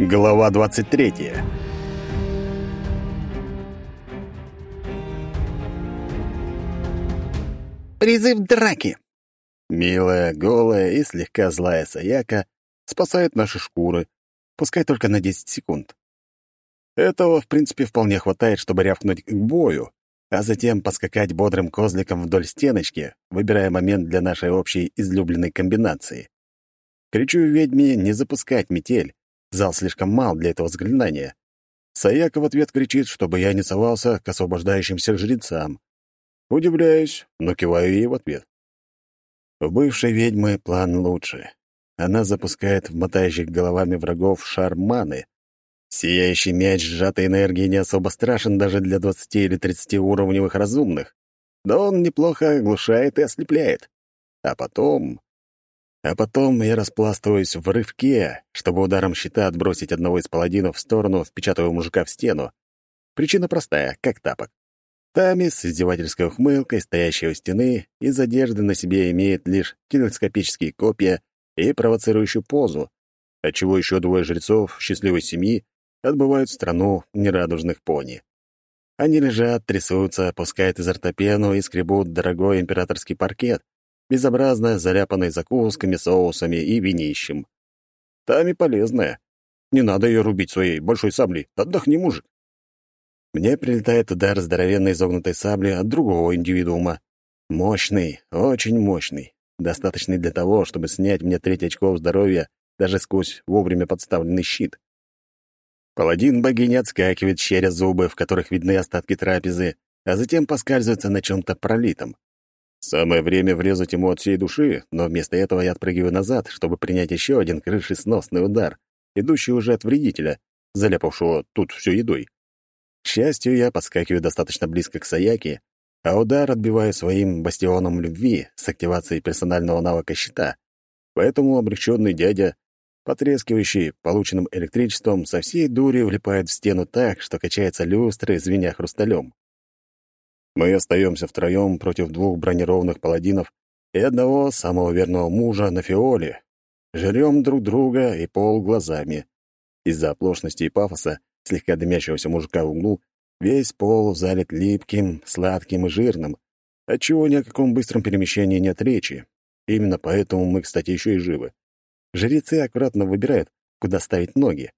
Глава 23. Призыв драки. Милая, голая и слегка злая Саяка спасает наши шкуры, пускай только на 10 секунд. Этого, в принципе, вполне хватает, чтобы рявкнуть к бою, а затем поскакать бодрым козликом вдоль стеночки, выбирая момент для нашей общей излюбленной комбинации. Кричу ведьме не запускать метель, зал слишком мал для этого заклинания. Саяка в ответ кричит, чтобы я не совался к освобождающимся жрецам. Удивляюсь, но киваю ей в ответ. У бывшей ведьмы план лучше. Она запускает в мотающих головами врагов шар маны. Сияющий мяч сжатой энергии не особо страшен даже для 20 или 30 уровневых разумных, но он неплохо оглушает и ослепляет. А потом... А потом я распластываюсь в рывке, чтобы ударом щита отбросить одного из паладинов в сторону, впечатывая мужика в стену. Причина простая, как тапок. Тами с издевательской ухмылкой, стоящей у стены, из одежды на себе имеет лишь телескопические копья и провоцирующую позу, отчего еще двое жрецов счастливой семьи отбывают страну нерадужных пони. Они лежат, трясутся, опускают изо рта и скребут дорогой императорский паркет, безобразно заляпанный закусками, соусами и винищем. Тами полезная. Не надо ее рубить своей большой саблей. Отдохни, мужик. Мне прилетает удар здоровенной изогнутой сабли от другого индивидуума. Мощный, очень мощный. Достаточный для того, чтобы снять мне треть очков здоровья даже сквозь вовремя подставленный щит. Паладин богини отскакивает, щеря зубы, в которых видны остатки трапезы, а затем поскальзывается на чем-то пролитом. Самое время врезать ему от всей души, но вместо этого я отпрыгиваю назад, чтобы принять еще один крышесносный удар, идущий уже от вредителя, заляпавшего тут всю едой. К счастью, я подскакиваю достаточно близко к Саяке, а удар отбиваю своим бастионом любви с активацией персонального навыка щита. Поэтому обреченный дядя, потрескивающий полученным электричеством, со всей дури влипает в стену так, что качается люстры, звеня хрусталем. Мы остаемся втроем против двух бронированных паладинов и одного самого верного мужа на фиоле. Жрем друг друга и пол глазами. Из-за оплошности и пафоса слегка дымящегося мужика в углу, весь пол залит липким, сладким и жирным, отчего ни о каком быстром перемещении нет речи. Именно поэтому мы, кстати, еще и живы. Жрецы аккуратно выбирают, куда ставить ноги.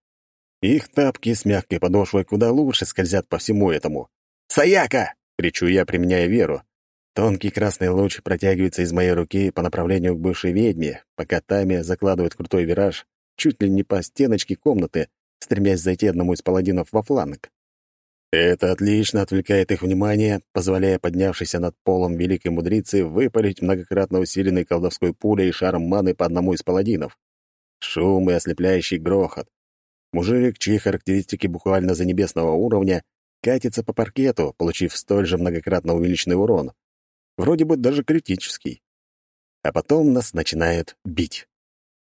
Их тапки с мягкой подошвой куда лучше скользят по всему этому. «Саяка!» — кричу я, применяя веру. Тонкий красный луч протягивается из моей руки по направлению к бывшей ведьме, пока Тами закладывает крутой вираж чуть ли не по стеночке комнаты, стремясь зайти одному из паладинов во фланг. Это отлично отвлекает их внимание, позволяя поднявшейся над полом великой мудрицы выпалить многократно усиленной колдовской пулей и шаром маны по одному из паладинов. Шум и ослепляющий грохот. Мужик, чьи характеристики буквально за небесного уровня, катится по паркету, получив столь же многократно увеличенный урон. Вроде бы даже критический. А потом нас начинают бить.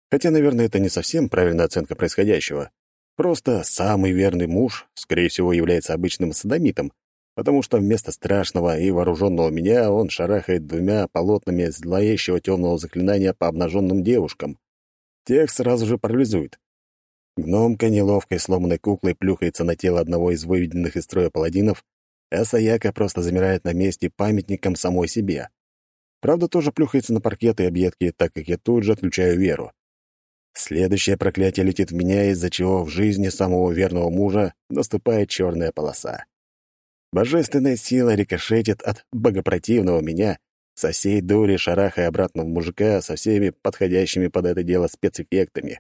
Хотя, наверное, это не совсем правильная оценка происходящего. Просто самый верный муж, скорее всего, является обычным садомитом, потому что вместо страшного и вооруженного меня он шарахает двумя полотнами злоещего темного заклинания по обнаженным девушкам. Тех сразу же парализует. Гномка неловкой сломанной куклой плюхается на тело одного из выведенных из строя паладинов, а Саяка просто замирает на месте памятником самой себе. Правда, тоже плюхается на паркеты и объедки, так как я тут же отключаю веру. Следующее проклятие летит в меня, из-за чего в жизни самого верного мужа наступает черная полоса. Божественная сила рикошетит от богопротивного меня, со всей дури шарахая обратно в мужика со всеми подходящими под это дело спецэффектами.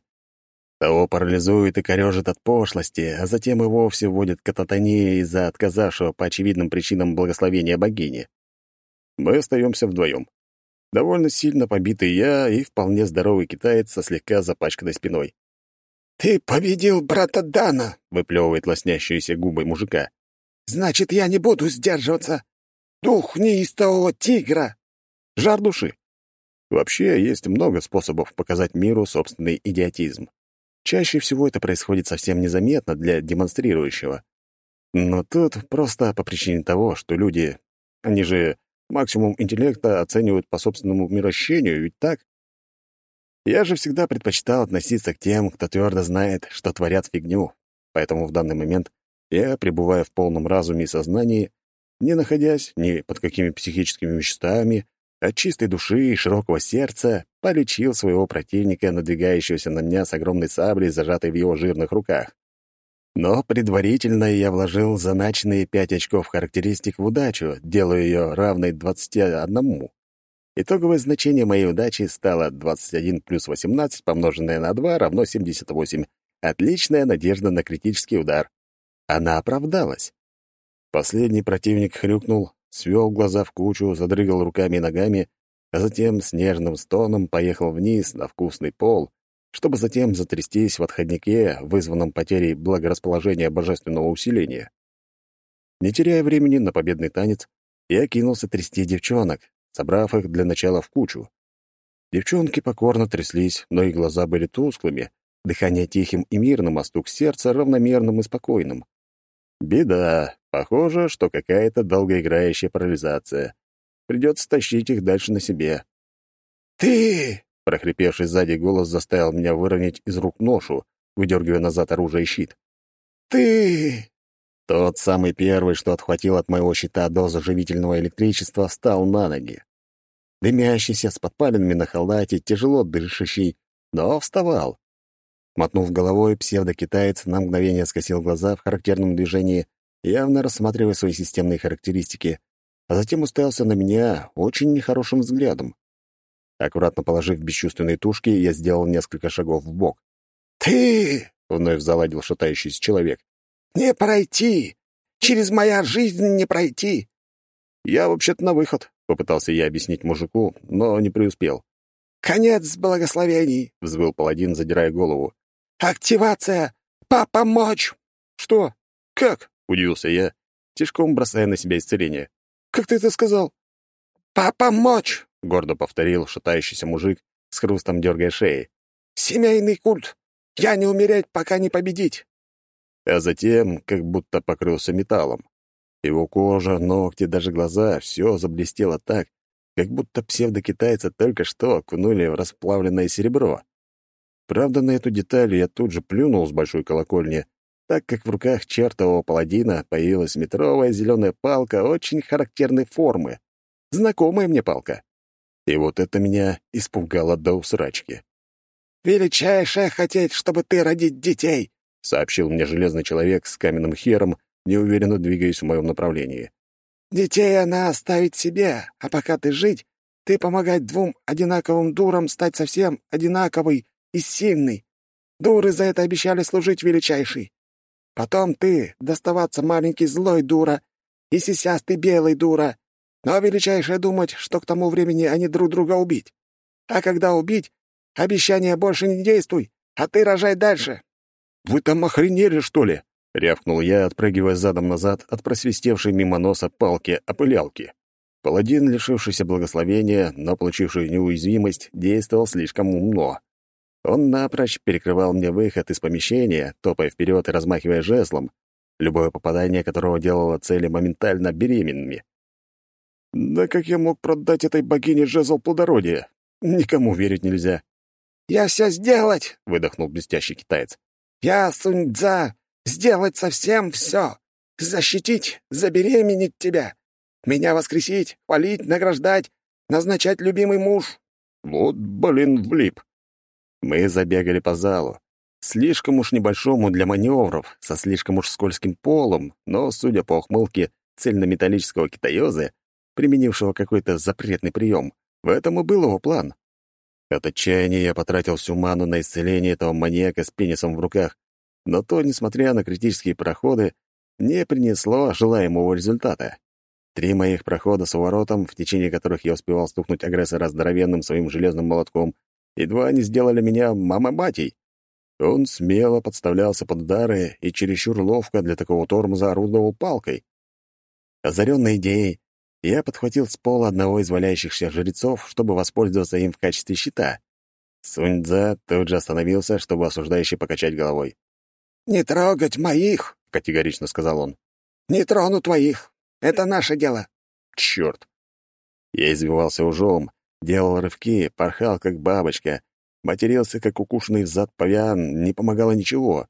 Того парализует и корежит от пошлости, а затем и вовсе вводит кататония из-за отказавшего по очевидным причинам благословения богини. Мы остаемся вдвоем. Довольно сильно побитый я и вполне здоровый китаец со слегка запачканной спиной. «Ты победил брата Дана!» — выплевывает лоснящиеся губы мужика. «Значит, я не буду сдерживаться! Дух неистового тигра!» Жар души. Вообще, есть много способов показать миру собственный идиотизм. Чаще всего это происходит совсем незаметно для демонстрирующего. Но тут просто по причине того, что люди, они же максимум интеллекта оценивают по собственному мирощению, ведь так? Я же всегда предпочитал относиться к тем, кто твердо знает, что творят фигню. Поэтому в данный момент я, пребывая в полном разуме и сознании, не находясь ни под какими психическими веществами, от чистой души и широкого сердца полечил своего противника, надвигающегося на меня с огромной саблей, зажатой в его жирных руках. Но предварительно я вложил заначенные пять очков характеристик в удачу, делая ее равной 21. Итоговое значение моей удачи стало 21 плюс 18, помноженное на 2, равно 78. Отличная надежда на критический удар. Она оправдалась. Последний противник хрюкнул, свел глаза в кучу, задрыгал руками и ногами, а затем с нежным стоном поехал вниз на вкусный пол, чтобы затем затрястись в отходнике, вызванном потерей благорасположения божественного усиления. Не теряя времени на победный танец, я кинулся трясти девчонок, собрав их для начала в кучу. Девчонки покорно тряслись, но их глаза были тусклыми, дыхание тихим и мирным, а стук сердца равномерным и спокойным. Беда. Похоже, что какая-то долгоиграющая парализация. Придется тащить их дальше на себе. «Ты!» — прохрипевший сзади голос заставил меня выронить из рук ношу, выдергивая назад оружие и щит. «Ты!» Тот самый первый, что отхватил от моего щита дозу живительного электричества, встал на ноги. Дымящийся, с подпалинами на халате, тяжело дышащий, но вставал. Мотнув головой, псевдокитаец на мгновение скосил глаза в характерном движении, явно рассматривая свои системные характеристики, а затем уставился на меня очень нехорошим взглядом. Аккуратно положив бесчувственные тушки, я сделал несколько шагов в бок. «Ты!» — вновь заладил шатающийся человек. «Не пройти! Через моя жизнь не пройти!» «Я вообще-то на выход», — попытался я объяснить мужику, но не преуспел. «Конец благословений!» — взвыл паладин, задирая голову. «Активация! Помочь!» «Что? Как?» — удивился я, тяжком бросая на себя исцеление. «Как ты это сказал?» «Помочь!» — гордо повторил шатающийся мужик, с хрустом дергая шеи. «Семейный культ! Я не умереть, пока не победить!» А затем как будто покрылся металлом. Его кожа, ногти, даже глаза — все заблестело так, как будто псевдокитайца только что окунули в расплавленное серебро. Правда, на эту деталь я тут же плюнул с большой колокольни, так как в руках чертового паладина появилась метровая зеленая палка очень характерной формы. Знакомая мне палка. И вот это меня испугало до усрачки. «Величайшее хотеть, чтобы ты родить детей!» — сообщил мне железный человек с каменным хером, неуверенно двигаясь в моем направлении. «Детей она оставить себе, а пока ты жить, ты помогать двум одинаковым дурам стать совсем одинаковой и сильной. Дуры за это обещали служить величайший. Потом ты доставаться маленький злой дура и сисястый белый дура, но величайшее думать, что к тому времени они друг друга убить. А когда убить, обещание больше не действуй, а ты рожай дальше». «Вы там охренели, что ли?» — рявкнул я, отпрыгивая задом назад от просвистевшей мимо носа палки-опылялки. Паладин, лишившийся благословения, но получивший неуязвимость, действовал слишком умно. Он напрочь перекрывал мне выход из помещения, топая вперед и размахивая жезлом, любое попадание которого делало цели моментально беременными. Да как я мог продать этой богине жезл плодородия? Никому верить нельзя. «Я все сделать!» — выдохнул блестящий китаец. «Я, Суньцза, сделать совсем все. Защитить, забеременеть тебя. Меня воскресить, хвалить, награждать, назначать любимый муж». Вот, блин, влип. Мы забегали по залу. Слишком уж небольшому для маневров, со слишком уж скользким полом, но, судя по ухмылке цельнометаллического китаёза, применившего какой-то запретный прием. В этом и был его план. От отчаяния я потратил всю ману на исцеление этого маньяка с пенисом в руках, но то, несмотря на критические проходы, не принесло желаемого результата. Три моих прохода с уворотом, в течение которых я успевал стукнуть агрессора здоровенным своим железным молотком, едва не сделали меня мама-батей. Он смело подставлялся под удары и чересчур ловко для такого тормоза орудовал палкой. Озаренной идеей, я подхватил с пола одного из валяющихся жрецов, чтобы воспользоваться им в качестве щита. Суньцза тут же остановился, чтобы осуждающе покачать головой. «Не трогать моих!» — категорично сказал он. «Не трону твоих. Это наше дело». «Черт!» Я извивался ужом, делал рывки, порхал, как бабочка, Матерился, как укушенный в зад павиан, не помогало ничего.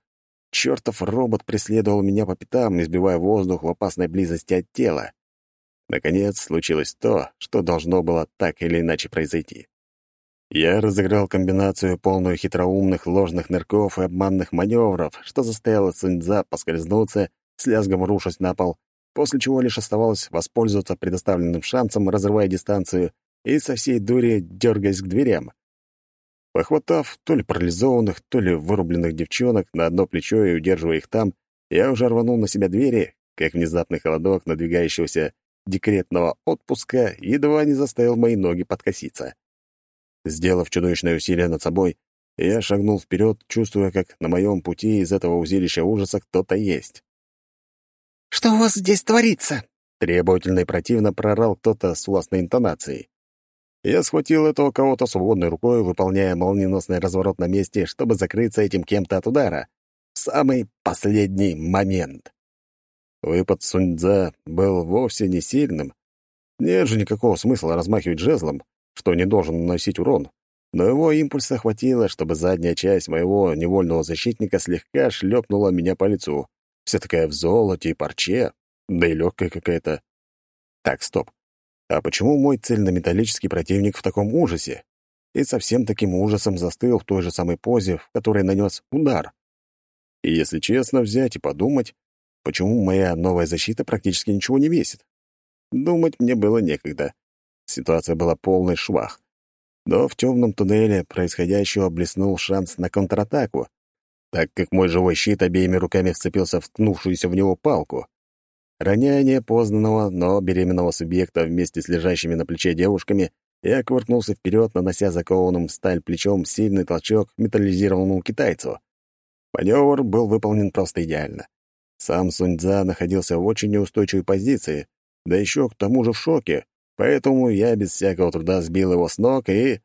Чёртов робот преследовал меня по пятам, избивая воздух в опасной близости от тела. Наконец, случилось то, что должно было так или иначе произойти. Я разыграл комбинацию, полную хитроумных ложных нырков и обманных маневров, что заставило Циньцза поскользнуться, с лязгом рушась на пол, после чего лишь оставалось воспользоваться предоставленным шансом, разрывая дистанцию и со всей дури дергаясь к дверям. Похватав то ли парализованных, то ли вырубленных девчонок на одно плечо и удерживая их там, я уже рванул на себя двери, как внезапный холодок надвигающегося декретного отпуска едва не заставил мои ноги подкоситься. Сделав чудовищное усилие над собой, я шагнул вперед, чувствуя, как на моем пути из этого узилища ужаса кто-то есть. «Что у вас здесь творится?» Требовательно и противно прорал кто-то с властной интонацией. Я схватил этого кого-то свободной рукой, выполняя молниеносный разворот на месте, чтобы закрыться этим кем-то от удара. В самый последний момент. Выпад Суньцза был вовсе не сильным. Нет же никакого смысла размахивать жезлом что не должен наносить урон, но его импульса хватило, чтобы задняя часть моего невольного защитника слегка шлепнула меня по лицу. Вся такая в золоте и парче, да и легкая какая-то. Так, стоп. А почему мой цельнометаллический противник в таком ужасе? И совсем таким ужасом застыл в той же самой позе, в которой нанес удар. И если честно взять и подумать, почему моя новая защита практически ничего не весит? Думать мне было некогда. Ситуация была полный швах. Но в темном туннеле происходящего блеснул шанс на контратаку, так как мой живой щит обеими руками вцепился в ткнувшуюся в него палку. Роняние познанного, но беременного субъекта вместе с лежащими на плече девушками я кувыркнулся вперед, нанося закованным в сталь плечом сильный толчок металлизированному китайцу. Маневр был выполнен просто идеально. Сам Суньцза находился в очень неустойчивой позиции, да еще к тому же в шоке, Поэтому я без всякого труда сбил его с ног и...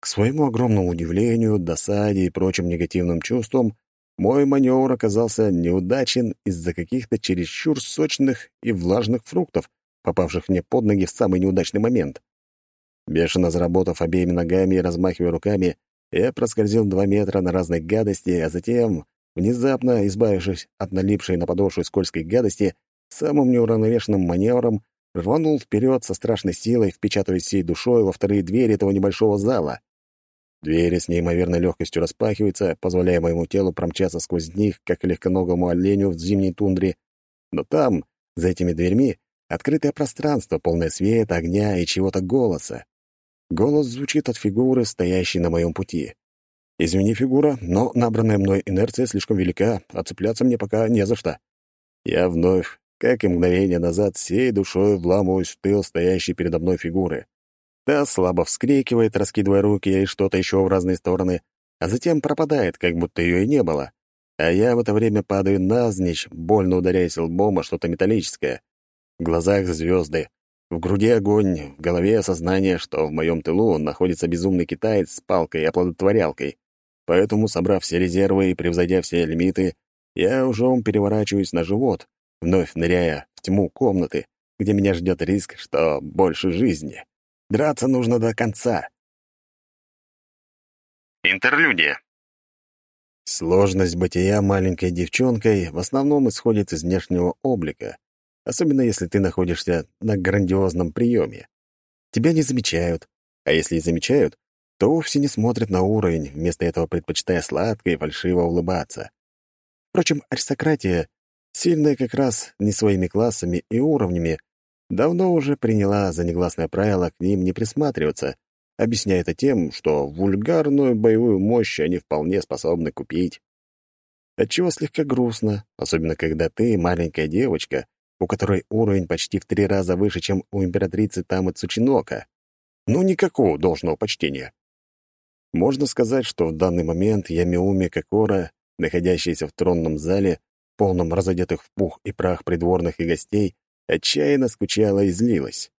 К своему огромному удивлению, досаде и прочим негативным чувствам, мой маневр оказался неудачен из-за каких-то чересчур сочных и влажных фруктов, попавших мне под ноги в самый неудачный момент. Бешено заработав обеими ногами и размахивая руками, я проскользил два метра на разной гадости, а затем, внезапно избавившись от налипшей на подошву скользкой гадости, самым неуравновешенным маневром рванул вперед со страшной силой, впечатываясь всей душой во вторые двери этого небольшого зала. Двери с неимоверной легкостью распахиваются, позволяя моему телу промчаться сквозь них, как легконогому оленю в зимней тундре. Но там, за этими дверьми, открытое пространство, полное света, огня и чего-то голоса. Голос звучит от фигуры, стоящей на моем пути. Извини, фигура, но набранная мной инерция слишком велика, а цепляться мне пока не за что. Я вновь как и мгновение назад, всей душой вламываюсь в тыл стоящей передо мной фигуры. Та слабо вскрикивает, раскидывая руки и что-то еще в разные стороны, а затем пропадает, как будто ее и не было. А я в это время падаю навзничь, больно ударяясь лбом о что-то металлическое. В глазах звезды, в груди огонь, в голове осознание, что в моем тылу находится безумный китаец с палкой и оплодотворялкой. Поэтому, собрав все резервы и превзойдя все лимиты, я ужом переворачиваюсь на живот, вновь ныряя в тьму комнаты, где меня ждет риск, что больше жизни. Драться нужно до конца. Интерлюдия. Сложность бытия маленькой девчонкой в основном исходит из внешнего облика, особенно если ты находишься на грандиозном приеме. Тебя не замечают, а если и замечают, то вовсе не смотрят на уровень, вместо этого предпочитая сладко и фальшиво улыбаться. Впрочем, аристократия сильная как раз не своими классами и уровнями, давно уже приняла за негласное правило к ним не присматриваться, объясняя это тем, что вульгарную боевую мощь они вполне способны купить. Отчего слегка грустно, особенно когда ты маленькая девочка, у которой уровень почти в три раза выше, чем у императрицы Тамы Цучинока. Ну, никакого должного почтения. Можно сказать, что в данный момент Ямиуми Кокора, находящаяся в тронном зале, полном разодетых в пух и прах придворных и гостей, отчаянно скучала и злилась.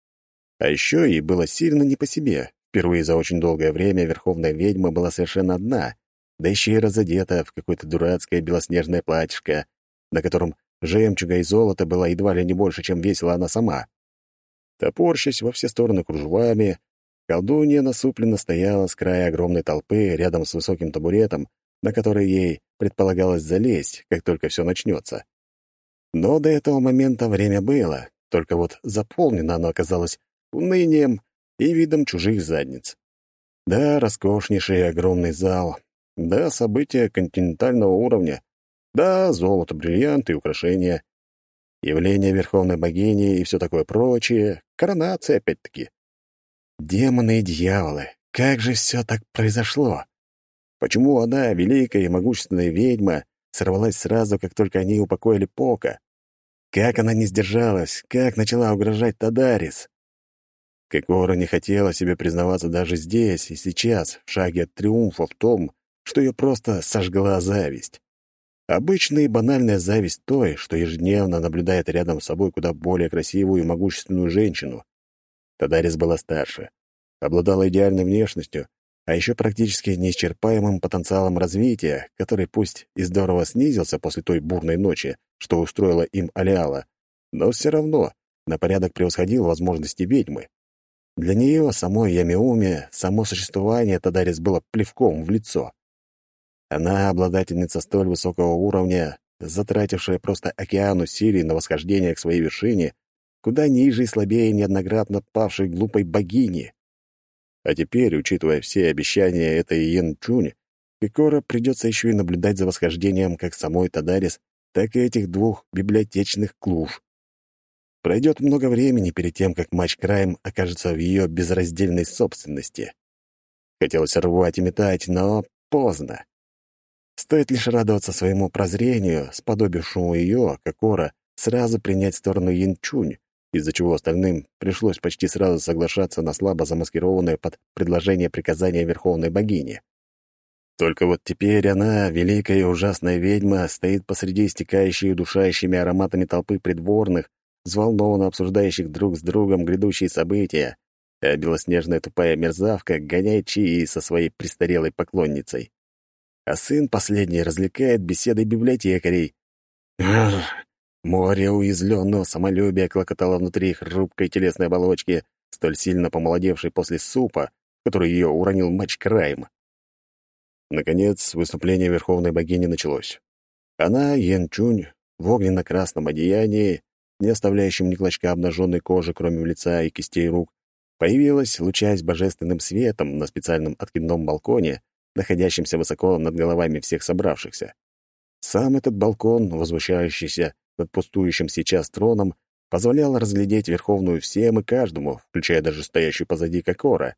А еще ей было сильно не по себе. Впервые за очень долгое время верховная ведьма была совершенно одна, да еще и разодета в какое-то дурацкое белоснежное платьишко, на котором жемчуга и золото было едва ли не больше, чем весила она сама. Топорщась во все стороны кружевами, Колдунья насупленно стояла с края огромной толпы рядом с высоким табуретом, на который ей предполагалось залезть, как только все начнется. Но до этого момента время было, только вот заполнено оно оказалось унынием и видом чужих задниц. Да, роскошнейший огромный зал, да, события континентального уровня, да, золото, бриллианты и украшения, явление верховной богини и все такое прочее, коронация опять-таки. Демоны и дьяволы, как же все так произошло? Почему она, великая и могущественная ведьма, сорвалась сразу, как только они упокоили Пока? Как она не сдержалась, как начала угрожать Тадарис? Кокора не хотела себе признаваться даже здесь и сейчас, в шаге от триумфа в том, что ее просто сожгла зависть. Обычная и банальная зависть той, что ежедневно наблюдает рядом с собой куда более красивую и могущественную женщину. Тадарис была старше, обладала идеальной внешностью, а еще практически неисчерпаемым потенциалом развития, который пусть и здорово снизился после той бурной ночи, что устроила им Алиала, но все равно на порядок превосходил возможности ведьмы. Для нее, самой Ямиуме, само существование Тадарис было плевком в лицо. Она обладательница столь высокого уровня, затратившая просто океан усилий на восхождение к своей вершине, куда ниже и слабее неоднократно павшей глупой богини. А теперь, учитывая все обещания этой Йен Чунь, Пикора придется еще и наблюдать за восхождением как самой Тадарис, так и этих двух библиотечных клуж. Пройдет много времени перед тем, как матч Крайм окажется в ее безраздельной собственности. Хотелось рвать и метать, но поздно. Стоит лишь радоваться своему прозрению, сподобившему ее, Кокора, сразу принять сторону Янчунь, из-за чего остальным пришлось почти сразу соглашаться на слабо замаскированное под предложение приказания Верховной Богини. Только вот теперь она, великая и ужасная ведьма, стоит посреди истекающей и удушающими ароматами толпы придворных, взволнованно обсуждающих друг с другом грядущие события, а белоснежная тупая мерзавка гоняет чаи со своей престарелой поклонницей. А сын последний развлекает беседой библиотекарей. Море уязвленного самолюбия клокотало внутри хрупкой телесной оболочки, столь сильно помолодевшей после супа, который ее уронил матч Крайм. Наконец, выступление Верховной Богини началось. Она, Йен Чунь, в огненно-красном одеянии, не оставляющем ни клочка обнаженной кожи, кроме лица и кистей рук, появилась, лучаясь божественным светом на специальном откидном балконе, находящемся высоко над головами всех собравшихся. Сам этот балкон, возвышающийся над пустующим сейчас троном позволял разглядеть Верховную всем и каждому, включая даже стоящую позади Кокора.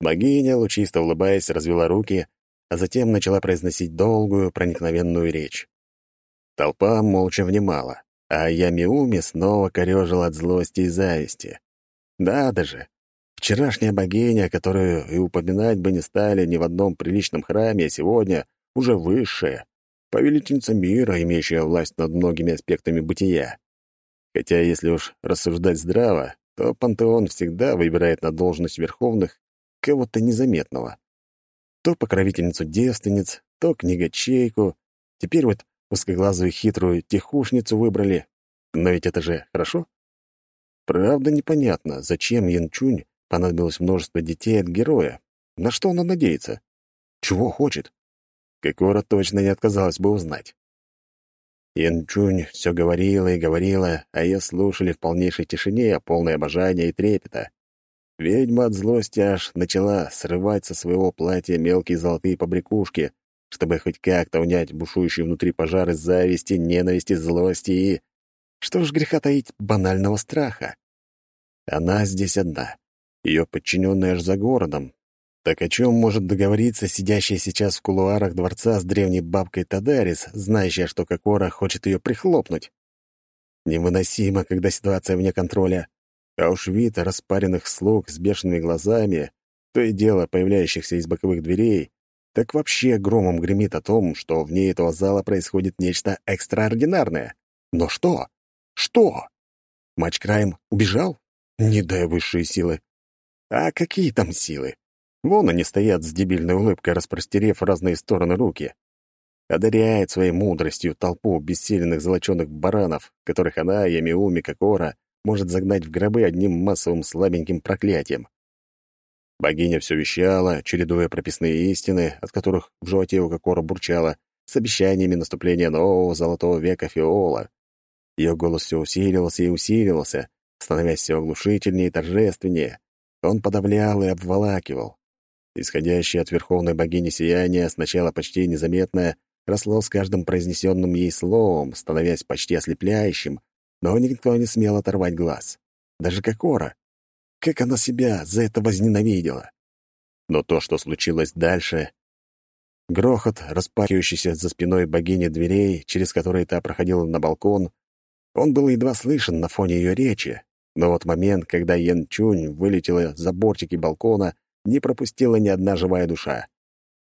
Богиня, лучисто улыбаясь, развела руки, а затем начала произносить долгую, проникновенную речь. Толпа молча внимала, а Ямиуми снова корёжила от злости и зависти. Да даже. Вчерашняя богиня, которую и упоминать бы не стали ни в одном приличном храме, а сегодня уже высшая, повелительница мира, имеющая власть над многими аспектами бытия. Хотя, если уж рассуждать здраво, то пантеон всегда выбирает на должность верховных кого-то незаметного. То покровительницу девственниц, то книгачейку, теперь вот узкоглазую хитрую тихушницу выбрали. Но ведь это же хорошо. Правда, непонятно, зачем Янчунь понадобилось множество детей от героя. На что она надеется? Чего хочет? Кокора точно не отказалась бы узнать. Янчунь все говорила и говорила, а ее слушали в полнейшей тишине, полной обожания и трепета. Ведьма от злости аж начала срывать со своего платья мелкие золотые побрякушки, чтобы хоть как-то унять бушующие внутри пожары зависти, ненависти, злости и... Что ж греха таить банального страха? Она здесь одна. Ее подчиненная аж за городом, так о чем может договориться сидящая сейчас в кулуарах дворца с древней бабкой Тадарис, знающая, что Кокора хочет ее прихлопнуть? Невыносимо, когда ситуация вне контроля. А уж вид распаренных слуг с бешеными глазами, то и дело появляющихся из боковых дверей, так вообще громом гремит о том, что вне этого зала происходит нечто экстраординарное. Но что? Что? Матч Крайм убежал? Не дай высшие силы. А какие там силы? Вон они стоят с дебильной улыбкой, распростерев в разные стороны руки. Одаряет своей мудростью толпу бессиленных золоченых баранов, которых она, Ямиуми, Кокора, может загнать в гробы одним массовым слабеньким проклятием. Богиня все вещала, чередуя прописные истины, от которых в животе у Кокора бурчало, с обещаниями наступления нового золотого века Фиола. Ее голос все усиливался и усиливался, становясь все оглушительнее и торжественнее. Он подавлял и обволакивал. Исходящее от верховной богини сияние, сначала почти незаметное, росло с каждым произнесенным ей словом, становясь почти ослепляющим, но никто не смел оторвать глаз. Даже Кокора. Как она себя за это возненавидела. Но то, что случилось дальше... Грохот, распахивающийся за спиной богини дверей, через которые та проходила на балкон, он был едва слышен на фоне ее речи, но вот момент, когда Ян Чунь вылетела за бортики балкона, не пропустила ни одна живая душа.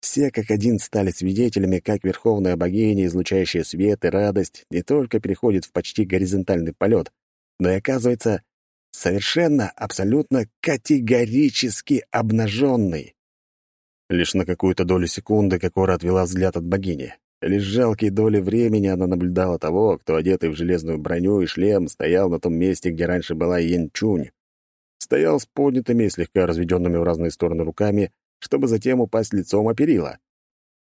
Все как один стали свидетелями, как верховная богиня, излучающая свет и радость, не только переходит в почти горизонтальный полет, но и оказывается совершенно, абсолютно категорически обнаженной. Лишь на какую-то долю секунды Кокора отвела взгляд от богини. Лишь жалкие доли времени она наблюдала того, кто, одетый в железную броню и шлем, стоял на том месте, где раньше была Йен Чунь. Стоял с поднятыми и слегка разведенными в разные стороны руками, чтобы затем упасть лицом о перила.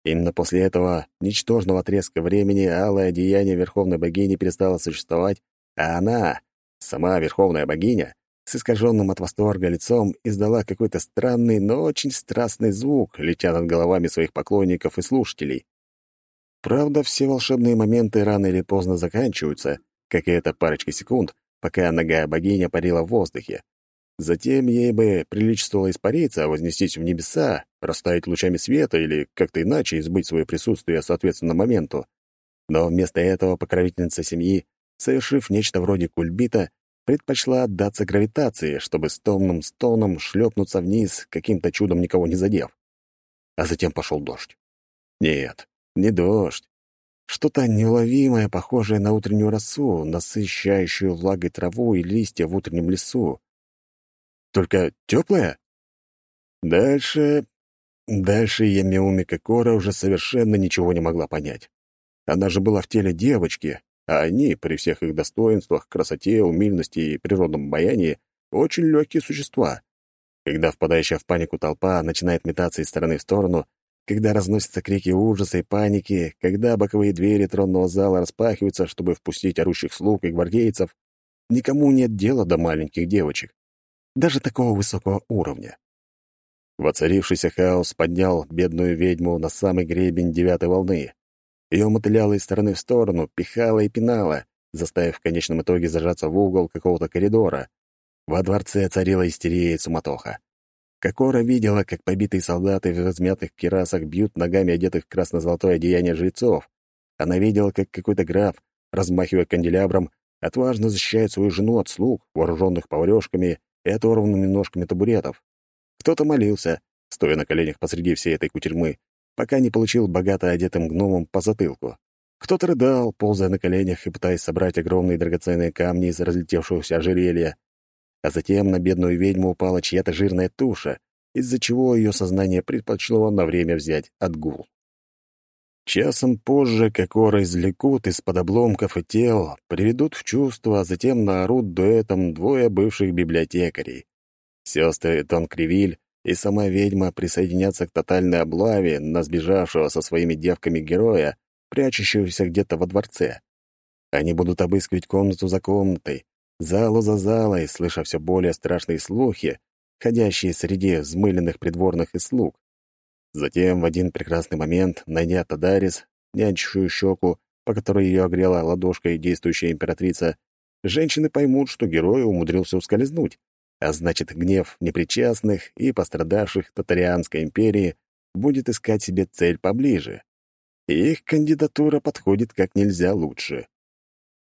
Именно после этого ничтожного отрезка времени алое одеяние Верховной Богини перестало существовать, а она, сама Верховная Богиня, с искаженным от восторга лицом издала какой-то странный, но очень страстный звук, летя над головами своих поклонников и слушателей. Правда, все волшебные моменты рано или поздно заканчиваются, как и эта парочка секунд, пока нога богиня парила в воздухе. Затем ей бы приличествовало испариться, вознестись в небеса, растаять лучами света или как-то иначе избыть свое присутствие соответственно моменту. Но вместо этого покровительница семьи, совершив нечто вроде кульбита, предпочла отдаться гравитации, чтобы с томным стоном шлепнуться вниз, каким-то чудом никого не задев. А затем пошел дождь. Нет, не дождь. Что-то неуловимое, похожее на утреннюю росу, насыщающую влагой траву и листья в утреннем лесу. Только теплое? Дальше... Дальше Ямиуми Кокора уже совершенно ничего не могла понять. Она же была в теле девочки, а они, при всех их достоинствах, красоте, умильности и природном обаянии, очень легкие существа. Когда впадающая в панику толпа начинает метаться из стороны в сторону, когда разносятся крики ужаса и паники, когда боковые двери тронного зала распахиваются, чтобы впустить орущих слуг и гвардейцев, никому нет дела до маленьких девочек, даже такого высокого уровня. Воцарившийся хаос поднял бедную ведьму на самый гребень девятой волны. Ее мотыляло из стороны в сторону, пихало и пинало, заставив в конечном итоге зажаться в угол какого-то коридора. Во дворце царила истерия и суматоха. Кокора видела, как побитые солдаты в размятых кирасах бьют ногами одетых в красно-золотое одеяние жрецов. Она видела, как какой-то граф, размахивая канделябром, отважно защищает свою жену от слуг, вооруженных поварёшками и оторванными ножками табуретов. Кто-то молился, стоя на коленях посреди всей этой кутерьмы, пока не получил богато одетым гномом по затылку. Кто-то рыдал, ползая на коленях и пытаясь собрать огромные драгоценные камни из разлетевшегося ожерелья а затем на бедную ведьму упала чья-то жирная туша, из-за чего ее сознание предпочло на время взять отгул. Часом позже Кокора извлекут из-под обломков и тел, приведут в чувство, а затем наорут дуэтом двое бывших библиотекарей. Сестры Тон Кривиль и сама ведьма присоединятся к тотальной облаве на сбежавшего со своими девками героя, прячущегося где-то во дворце. Они будут обыскивать комнату за комнатой, залу за залой, слыша все более страшные слухи, ходящие среди взмыленных придворных и слуг. Затем в один прекрасный момент, найдя Тадарис, нянчившую щеку, по которой ее огрела ладошкой действующая императрица, женщины поймут, что герой умудрился ускользнуть, а значит, гнев непричастных и пострадавших Татарианской империи будет искать себе цель поближе. Их кандидатура подходит как нельзя лучше.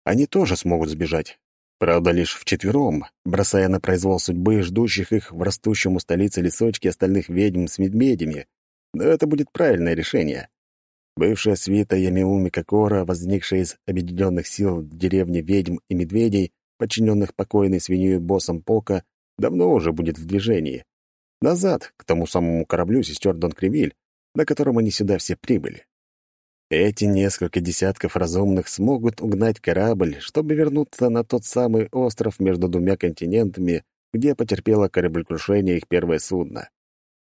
Они тоже смогут сбежать, Правда, лишь вчетвером, бросая на произвол судьбы ждущих их в растущем у столицы лесочке остальных ведьм с медведями. Но это будет правильное решение. Бывшая свита Ямиуми Кокора, возникшая из объединенных сил деревни ведьм и медведей, подчиненных покойной свиньей боссом Пока, давно уже будет в движении. Назад, к тому самому кораблю сестер Дон Кривиль, на котором они сюда все прибыли. Эти несколько десятков разумных смогут угнать корабль, чтобы вернуться на тот самый остров между двумя континентами, где потерпело кораблекрушение их первое судно.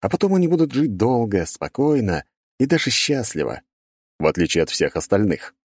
А потом они будут жить долго, спокойно и даже счастливо, в отличие от всех остальных.